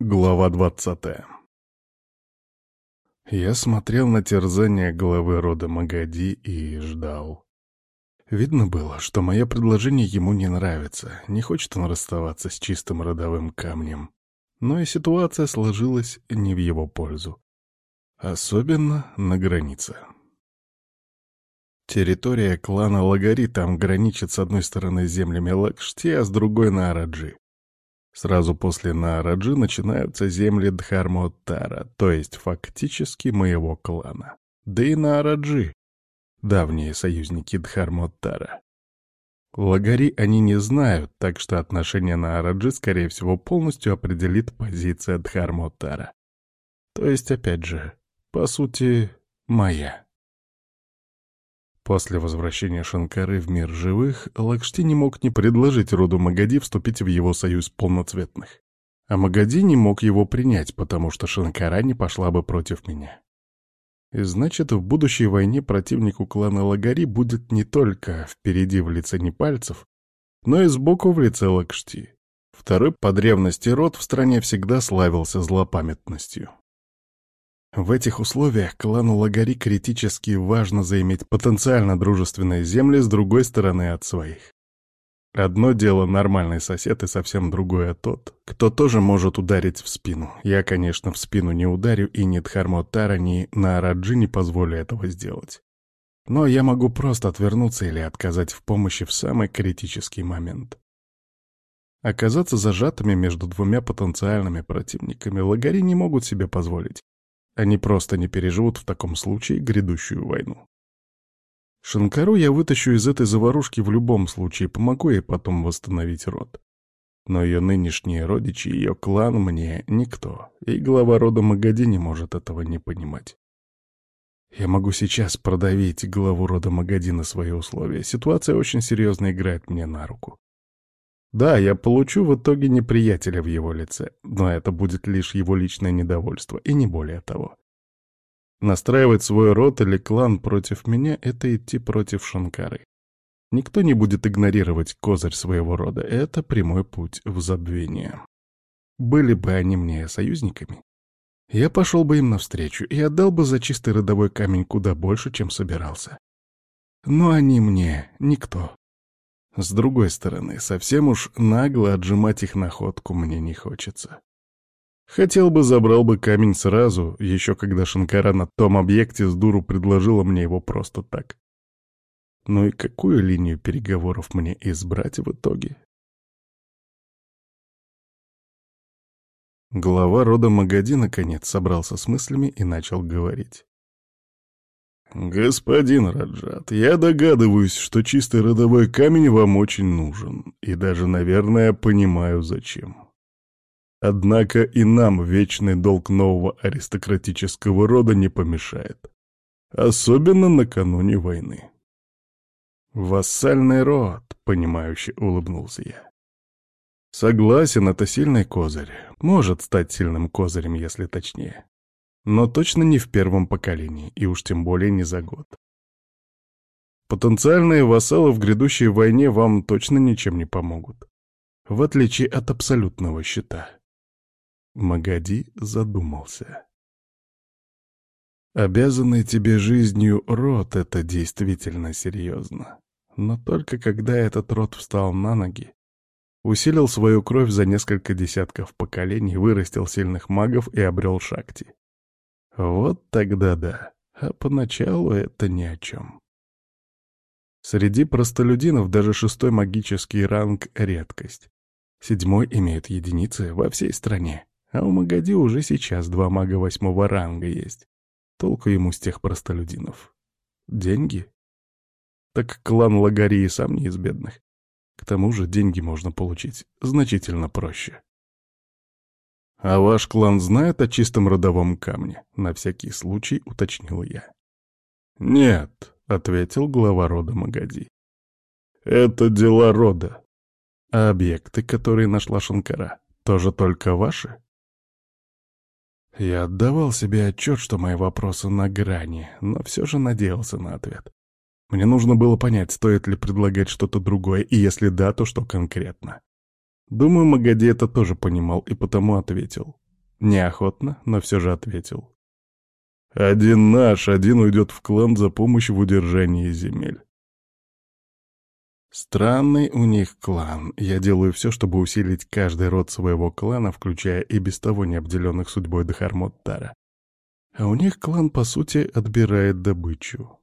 Глава двадцатая Я смотрел на терзание главы рода Магади и ждал. Видно было, что мое предложение ему не нравится, не хочет он расставаться с чистым родовым камнем. Но и ситуация сложилась не в его пользу. Особенно на границе. Территория клана Лагари там граничит с одной стороны землями Лакшти, а с другой — на Араджи. Сразу после Наараджи начинаются земли Дхармоттара, то есть фактически моего клана. Да и Наараджи — давние союзники Дхармоттара. Лагари они не знают, так что отношение Наараджи, скорее всего, полностью определит позиция Дхармоттара. То есть, опять же, по сути, моя. После возвращения Шанкары в мир живых, Лакшти не мог не предложить роду Магади вступить в его союз полноцветных. А Магади не мог его принять, потому что Шанкара не пошла бы против меня. И значит, в будущей войне противнику клана Лагари будет не только впереди в лице непальцев, но и сбоку в лице Лакшти. Второй по древности род в стране всегда славился злопамятностью. В этих условиях клану Лагари критически важно заиметь потенциально дружественные земли с другой стороны от своих. Одно дело нормальный сосед и совсем другое тот, кто тоже может ударить в спину. Я, конечно, в спину не ударю, и ни Дхармотара, ни Наараджи не позволю этого сделать. Но я могу просто отвернуться или отказать в помощи в самый критический момент. Оказаться зажатыми между двумя потенциальными противниками лагари не могут себе позволить. Они просто не переживут в таком случае грядущую войну. Шанкару я вытащу из этой заварушки в любом случае, помогу ей потом восстановить род. Но ее нынешние родичи, ее клан мне никто, и глава рода Магади не может этого не понимать. Я могу сейчас продавить главу рода Магади на свои условия. Ситуация очень серьезно играет мне на руку. Да, я получу в итоге неприятеля в его лице, но это будет лишь его личное недовольство, и не более того. Настраивать свой род или клан против меня — это идти против Шанкары. Никто не будет игнорировать козырь своего рода, это прямой путь в забвение. Были бы они мне союзниками, я пошел бы им навстречу и отдал бы за чистый родовой камень куда больше, чем собирался. Но они мне никто. С другой стороны, совсем уж нагло отжимать их находку мне не хочется. Хотел бы, забрал бы камень сразу, еще когда Шанкара на том объекте с дуру предложила мне его просто так. Ну и какую линию переговоров мне избрать в итоге? Глава рода Магади наконец собрался с мыслями и начал говорить. «Господин Раджат, я догадываюсь, что чистый родовой камень вам очень нужен, и даже, наверное, понимаю, зачем. Однако и нам вечный долг нового аристократического рода не помешает, особенно накануне войны». «Вассальный род», — понимающе улыбнулся я. «Согласен, это сильный козырь. Может стать сильным козырем, если точнее но точно не в первом поколении, и уж тем более не за год. Потенциальные вассалы в грядущей войне вам точно ничем не помогут, в отличие от абсолютного щита. Магади задумался. Обязанный тебе жизнью род — это действительно серьезно. Но только когда этот род встал на ноги, усилил свою кровь за несколько десятков поколений, вырастил сильных магов и обрел шакти. Вот тогда да, а поначалу это ни о чем. Среди простолюдинов даже шестой магический ранг — редкость. Седьмой имеет единицы во всей стране, а у Магади уже сейчас два мага восьмого ранга есть. Толку ему с тех простолюдинов. Деньги? Так клан Лагарии сам не из бедных. К тому же деньги можно получить значительно проще. «А ваш клан знает о чистом родовом камне?» — на всякий случай уточнил я. «Нет», — ответил глава рода Магади. «Это дела рода. А объекты, которые нашла Шанкара, тоже только ваши?» Я отдавал себе отчет, что мои вопросы на грани, но все же надеялся на ответ. Мне нужно было понять, стоит ли предлагать что-то другое, и если да, то что конкретно. Думаю, Магади это тоже понимал и потому ответил. Неохотно, но все же ответил. Один наш, один уйдет в клан за помощь в удержании земель. Странный у них клан. Я делаю все, чтобы усилить каждый род своего клана, включая и без того необделенных судьбой Дахармот-Тара. А у них клан, по сути, отбирает добычу.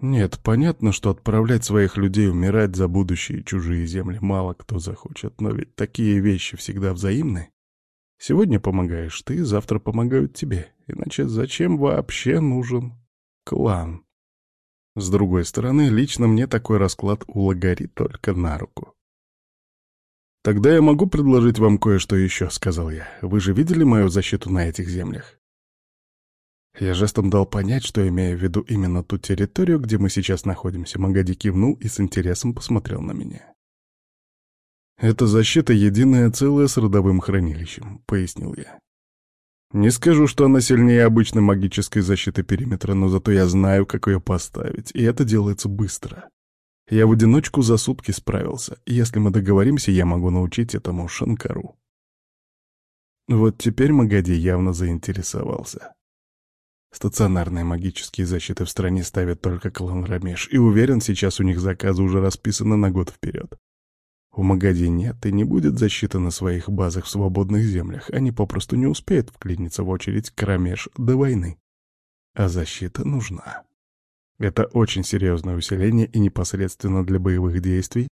Нет, понятно, что отправлять своих людей умирать за будущие чужие земли мало кто захочет, но ведь такие вещи всегда взаимны. Сегодня помогаешь ты, завтра помогают тебе. Иначе зачем вообще нужен клан? С другой стороны, лично мне такой расклад у Лагари только на руку. «Тогда я могу предложить вам кое-что еще», — сказал я. «Вы же видели мою защиту на этих землях?» Я жестом дал понять, что имею в виду именно ту территорию, где мы сейчас находимся. Магади кивнул и с интересом посмотрел на меня. «Это защита единое целое с родовым хранилищем», — пояснил я. «Не скажу, что она сильнее обычной магической защиты периметра, но зато я знаю, как ее поставить, и это делается быстро. Я в одиночку за сутки справился, если мы договоримся, я могу научить этому Шанкару». Вот теперь Магади явно заинтересовался. Стационарные магические защиты в стране ставит только клан Рамеш, и уверен, сейчас у них заказы уже расписаны на год вперед. У Магади нет и не будет защиты на своих базах в свободных землях. Они попросту не успеют вклиниться в очередь Крамеш до войны. А защита нужна. Это очень серьезное усиление и непосредственно для боевых действий,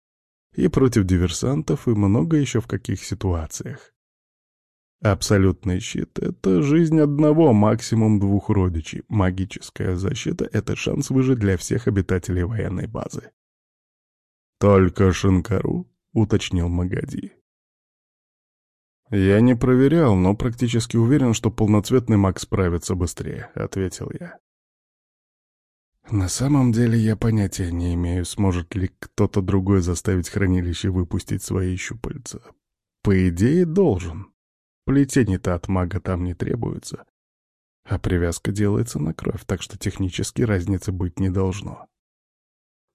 и против диверсантов, и много еще в каких ситуациях. Абсолютный щит — это жизнь одного, максимум двух родичей. Магическая защита — это шанс выжить для всех обитателей военной базы. Только Шинкару — уточнил Магади. «Я не проверял, но практически уверен, что полноцветный маг справится быстрее», — ответил я. На самом деле я понятия не имею, сможет ли кто-то другой заставить хранилище выпустить свои щупальца. По идее, должен. Плетений-то от мага там не требуется. А привязка делается на кровь, так что технически разницы быть не должно.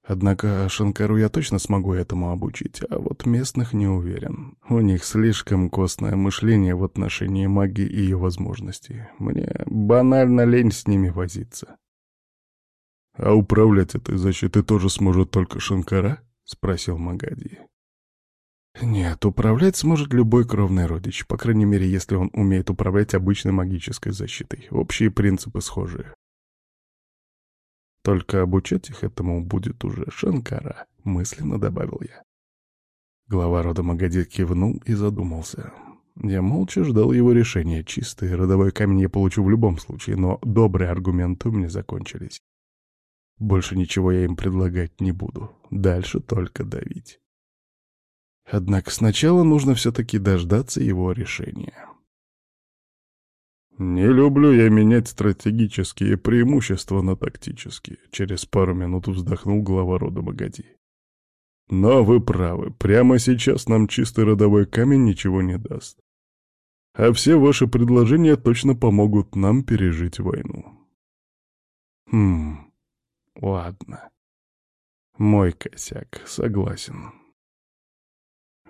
Однако Шанкару я точно смогу этому обучить, а вот местных не уверен. У них слишком костное мышление в отношении магии и ее возможностей. Мне банально лень с ними возиться. «А управлять этой защитой тоже сможет только Шанкара?» — спросил Магади. «Нет, управлять сможет любой кровный родич, по крайней мере, если он умеет управлять обычной магической защитой. Общие принципы схожие. Только обучать их этому будет уже Шанкара, мысленно добавил я. Глава рода Магади кивнул и задумался. Я молча ждал его решения. Чистый родовой камень я получу в любом случае, но добрые аргументы у меня закончились. Больше ничего я им предлагать не буду. Дальше только давить. Однако сначала нужно все-таки дождаться его решения. «Не люблю я менять стратегические преимущества на тактические», — через пару минут вздохнул глава рода Магади. «Но вы правы, прямо сейчас нам чистый родовой камень ничего не даст. А все ваши предложения точно помогут нам пережить войну». «Хм, ладно. Мой косяк, согласен».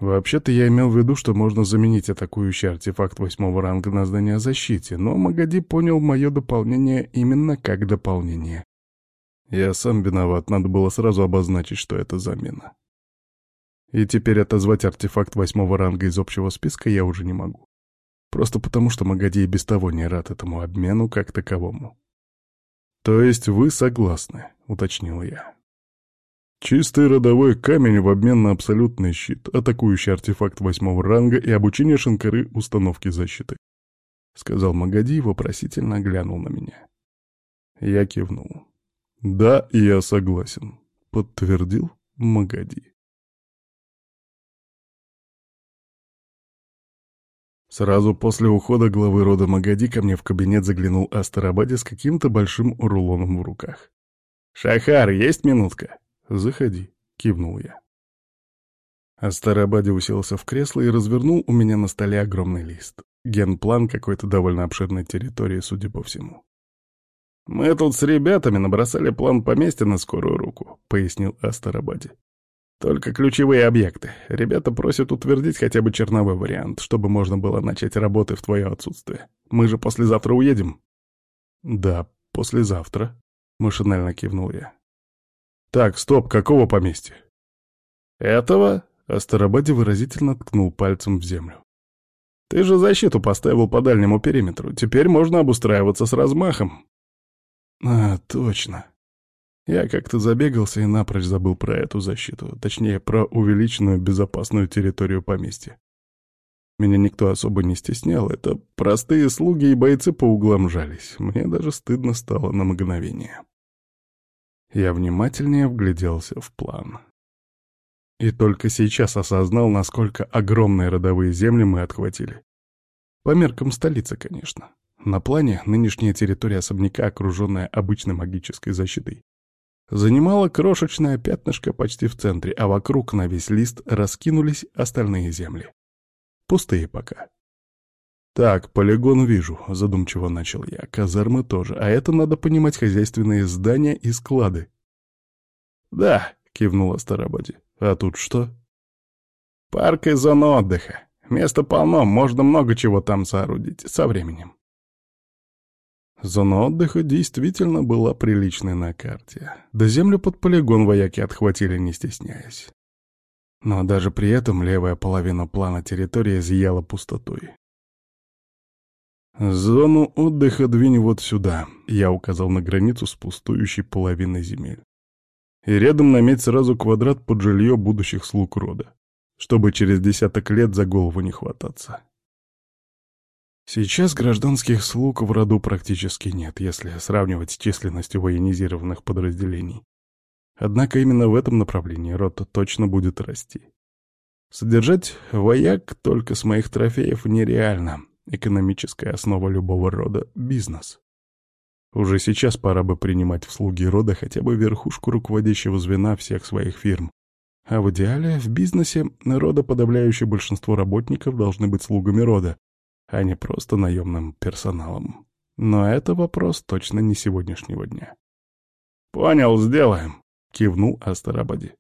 Вообще-то я имел в виду, что можно заменить атакующий артефакт восьмого ранга на здание о защите, но Магади понял мое дополнение именно как дополнение. Я сам виноват, надо было сразу обозначить, что это замена. И теперь отозвать артефакт восьмого ранга из общего списка я уже не могу. Просто потому, что Магади и без того не рад этому обмену как таковому. «То есть вы согласны?» — уточнил я. Чистый родовой камень в обмен на абсолютный щит, атакующий артефакт восьмого ранга и обучение шинкары установки защиты. Сказал Магади и вопросительно глянул на меня. Я кивнул. «Да, я согласен», — подтвердил Магади. Сразу после ухода главы рода Магади ко мне в кабинет заглянул Астарабаде с каким-то большим рулоном в руках. «Шахар, есть минутка?» «Заходи», — кивнул я. Астарабаде уселся в кресло и развернул у меня на столе огромный лист. Генплан какой-то довольно обширной территории, судя по всему. «Мы тут с ребятами набросали план поместья на скорую руку», — пояснил Астарабаде. Только ключевые объекты. Ребята просят утвердить хотя бы черновой вариант, чтобы можно было начать работы в твое отсутствие. Мы же послезавтра уедем?» «Да, послезавтра», — машинально кивнул я. «Так, стоп, какого поместья?» «Этого?» — Астарабаде выразительно ткнул пальцем в землю. «Ты же защиту поставил по дальнему периметру. Теперь можно обустраиваться с размахом». «А, точно», я как-то забегался и напрочь забыл про эту защиту, точнее, про увеличенную безопасную территорию поместья. Меня никто особо не стеснял, это простые слуги и бойцы по углам жались. Мне даже стыдно стало на мгновение. Я внимательнее вгляделся в план. И только сейчас осознал, насколько огромные родовые земли мы отхватили. По меркам столицы, конечно. На плане нынешняя территория особняка, окруженная обычной магической защитой, занимала крошечное пятнышко почти в центре, а вокруг на весь лист раскинулись остальные земли. Пустые пока. «Так, полигон вижу», — задумчиво начал я. «Казармы тоже, а это, надо понимать, хозяйственные здания и склады». «Да», — кивнула Старободи. «А тут что?» «Парк и зона отдыха. Места полно, можно много чего там соорудить со временем». Зона отдыха действительно была приличной на карте. Да землю под полигон вояки отхватили, не стесняясь. Но даже при этом левая половина плана территории зияла пустотой. «Зону отдыха двинь вот сюда», — я указал на границу с пустующей половиной земель. И рядом наметь сразу квадрат под жилье будущих слуг рода, чтобы через десяток лет за голову не хвататься. Сейчас гражданских слуг в роду практически нет, если сравнивать с численностью военизированных подразделений. Однако именно в этом направлении род точно будет расти. Содержать вояк только с моих трофеев нереально. Экономическая основа любого рода — бизнес. Уже сейчас пора бы принимать в слуги рода хотя бы верхушку руководящего звена всех своих фирм. А в идеале в бизнесе рода подавляющее большинство работников должны быть слугами рода, а не просто наемным персоналом. Но это вопрос точно не сегодняшнего дня. «Понял, сделаем», — кивнул Астарабади.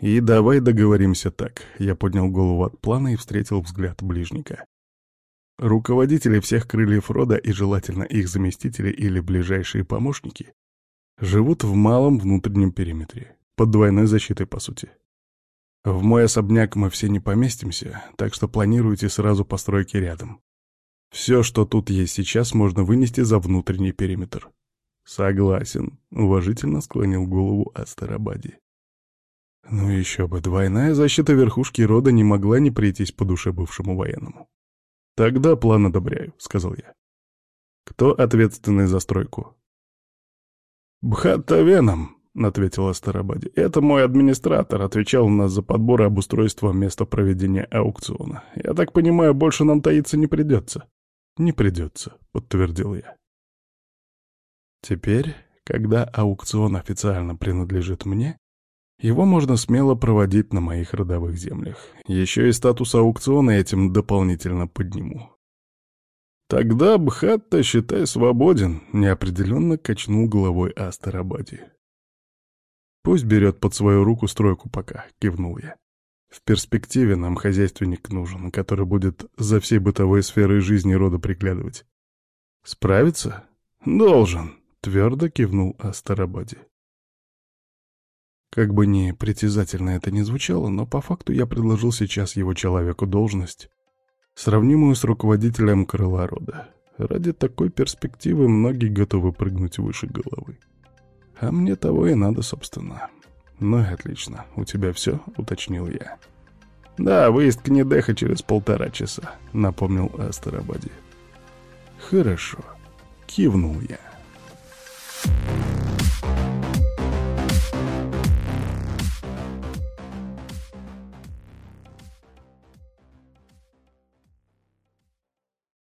«И давай договоримся так». Я поднял голову от плана и встретил взгляд ближника. Руководители всех крыльев рода и желательно их заместители или ближайшие помощники живут в малом внутреннем периметре, под двойной защитой по сути. В мой особняк мы все не поместимся, так что планируйте сразу постройки рядом. Все, что тут есть сейчас, можно вынести за внутренний периметр. Согласен, уважительно склонил голову Астарабади. Ну еще бы, двойная защита верхушки рода не могла не прийтись по душе бывшему военному. Тогда план одобряю, сказал я. Кто ответственный за стройку? Бхатта Веном, — ответила Старобади. «Это мой администратор, отвечал у нас за подбор и обустройство места проведения аукциона. Я так понимаю, больше нам таиться не придется». «Не придется», — подтвердил я. Теперь, когда аукцион официально принадлежит мне, его можно смело проводить на моих родовых землях. Еще и статус аукциона этим дополнительно подниму. «Тогда Бхатта, считай, свободен», — неопределенно качнул головой Астарабади. «Пусть берет под свою руку стройку пока», — кивнул я. «В перспективе нам хозяйственник нужен, который будет за всей бытовой сферой жизни рода приглядывать. Справится? Должен», — твердо кивнул Астарабаде. Как бы ни притязательно это ни звучало, но по факту я предложил сейчас его человеку должность, сравнимую с руководителем крыла рода. Ради такой перспективы многие готовы прыгнуть выше головы. А мне того и надо, собственно. Ну и отлично. У тебя все? Уточнил я. Да, выезд к Недеха через полтора часа, напомнил Астарабади. Хорошо. Кивнул я.